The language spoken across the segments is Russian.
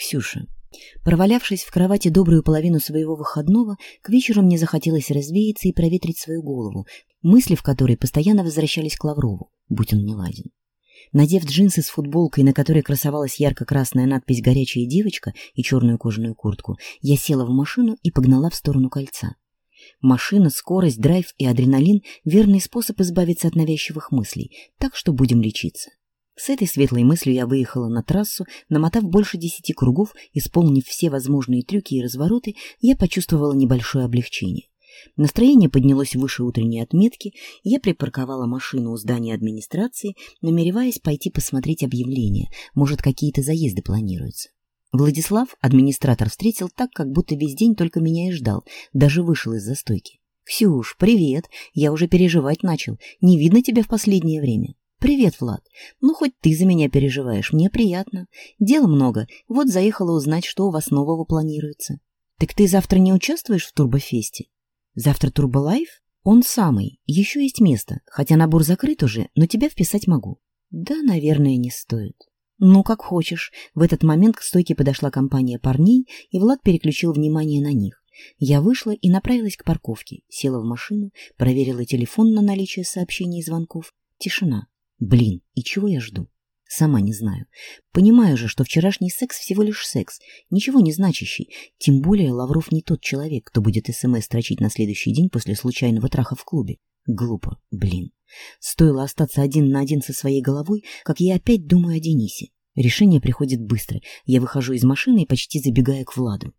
Ксюша. Провалявшись в кровати добрую половину своего выходного, к вечеру мне захотелось развеяться и проветрить свою голову, мысли в которой постоянно возвращались к Лаврову, будь он неладен. Надев джинсы с футболкой, на которой красовалась ярко-красная надпись «Горячая девочка» и черную кожаную куртку, я села в машину и погнала в сторону кольца. Машина, скорость, драйв и адреналин — верный способ избавиться от навязчивых мыслей, так что будем лечиться. С этой светлой мыслью я выехала на трассу, намотав больше десяти кругов, исполнив все возможные трюки и развороты, я почувствовала небольшое облегчение. Настроение поднялось выше утренней отметки, я припарковала машину у здания администрации, намереваясь пойти посмотреть объявления, может, какие-то заезды планируются. Владислав, администратор, встретил так, как будто весь день только меня и ждал, даже вышел из застойки. «Ксюш, привет! Я уже переживать начал. Не видно тебя в последнее время». «Привет, Влад. Ну, хоть ты за меня переживаешь, мне приятно. Дел много, вот заехала узнать, что у вас нового планируется». «Так ты завтра не участвуешь в турбофесте?» «Завтра турболайф?» «Он самый. Еще есть место. Хотя набор закрыт уже, но тебя вписать могу». «Да, наверное, не стоит». «Ну, как хочешь». В этот момент к стойке подошла компания парней, и Влад переключил внимание на них. Я вышла и направилась к парковке, села в машину, проверила телефон на наличие сообщений и звонков. Тишина. Блин, и чего я жду? Сама не знаю. Понимаю же, что вчерашний секс всего лишь секс, ничего не значащий. Тем более Лавров не тот человек, кто будет СМС строчить на следующий день после случайного траха в клубе. Глупо, блин. Стоило остаться один на один со своей головой, как я опять думаю о Денисе. Решение приходит быстро. Я выхожу из машины и почти забегаю к Владу.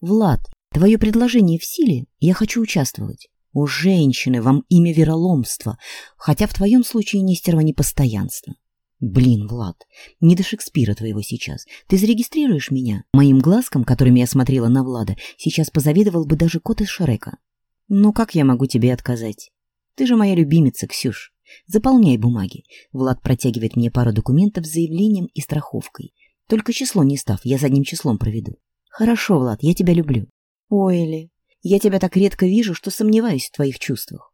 «Влад, твое предложение в силе? Я хочу участвовать». «У женщины вам имя вероломство, хотя в твоем случае Нестерова непостоянство». «Блин, Влад, не до Шекспира твоего сейчас. Ты зарегистрируешь меня? Моим глазком, которыми я смотрела на Влада, сейчас позавидовал бы даже кот из Шрека». «Ну как я могу тебе отказать? Ты же моя любимица, Ксюш. Заполняй бумаги». Влад протягивает мне пару документов с заявлением и страховкой. «Только число не став, я задним числом проведу». «Хорошо, Влад, я тебя люблю». «Ой, Эли, я тебя так редко вижу, что сомневаюсь в твоих чувствах.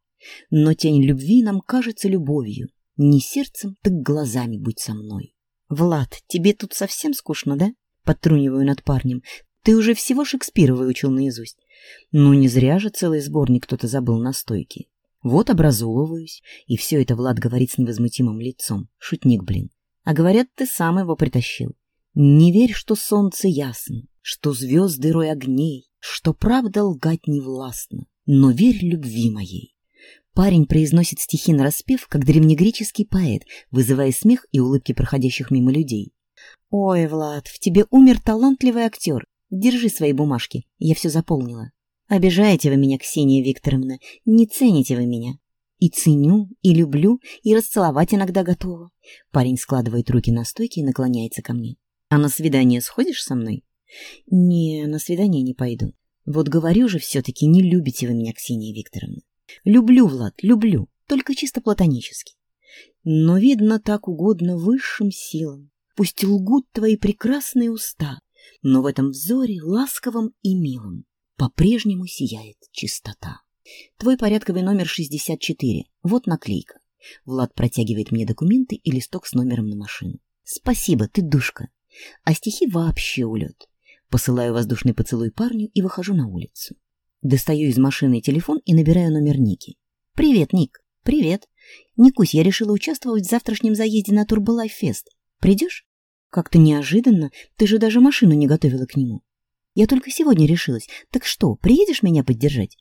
Но тень любви нам кажется любовью. Не сердцем, так глазами будь со мной. Влад, тебе тут совсем скучно, да? Подтруниваю над парнем. Ты уже всего Шекспира выучил наизусть. Ну, не зря же целый сборник кто-то забыл на стойке. Вот образовываюсь. И все это Влад говорит с невозмутимым лицом. Шутник, блин. А говорят, ты сам его притащил. Не верь, что солнце ясно что звезды рой огней, что правда лгать невластно, но верь любви моей. Парень произносит стихи на распев, как древнегреческий поэт, вызывая смех и улыбки проходящих мимо людей. «Ой, Влад, в тебе умер талантливый актер. Держи свои бумажки, я все заполнила. Обижаете вы меня, Ксения Викторовна, не цените вы меня. И ценю, и люблю, и расцеловать иногда готова». Парень складывает руки на стойке и наклоняется ко мне. «А на свидание сходишь со мной?» Не, на свидание не пойду. Вот говорю же все-таки, не любите вы меня, Ксения Викторовна. Люблю, Влад, люблю, только чисто платонически. Но, видно, так угодно высшим силам. Пусть лгут твои прекрасные уста, но в этом взоре ласковом и милом по-прежнему сияет чистота. Твой порядковый номер 64. Вот наклейка. Влад протягивает мне документы и листок с номером на машину. Спасибо, ты душка. А стихи вообще улет. Посылаю воздушный поцелуй парню и выхожу на улицу. Достаю из машины телефон и набираю номер Ники. «Привет, Ник!» «Привет!» «Никусь, я решила участвовать в завтрашнем заезде на Турболайфест. Придешь?» «Как-то неожиданно. Ты же даже машину не готовила к нему». «Я только сегодня решилась. Так что, приедешь меня поддержать?»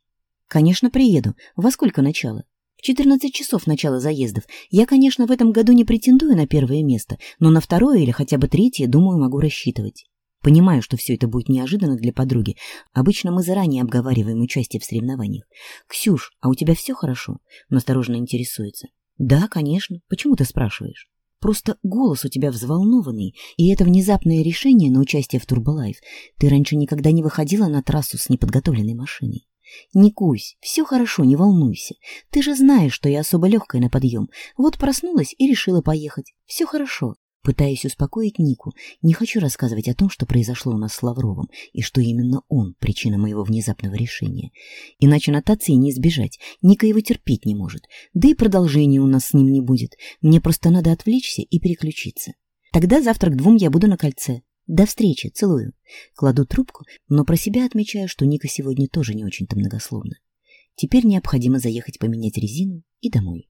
«Конечно, приеду. Во сколько начало?» «В 14 часов начало заездов. Я, конечно, в этом году не претендую на первое место, но на второе или хотя бы третье, думаю, могу рассчитывать». Понимаю, что все это будет неожиданно для подруги. Обычно мы заранее обговариваем участие в соревнованиях. «Ксюш, а у тебя все хорошо?» — настороженно интересуется. «Да, конечно. Почему ты спрашиваешь?» Просто голос у тебя взволнованный, и это внезапное решение на участие в Турболайф. Ты раньше никогда не выходила на трассу с неподготовленной машиной. Не все хорошо, не волнуйся. Ты же знаешь, что я особо легкая на подъем. Вот проснулась и решила поехать. Все хорошо. Пытаясь успокоить Нику, не хочу рассказывать о том, что произошло у нас с Лавровым, и что именно он — причина моего внезапного решения. Иначе нотации не избежать, Ника его терпеть не может, да и продолжения у нас с ним не будет. Мне просто надо отвлечься и переключиться. Тогда завтра к двум я буду на кольце. До встречи, целую. Кладу трубку, но про себя отмечаю, что Ника сегодня тоже не очень-то многословна. Теперь необходимо заехать поменять резину и домой.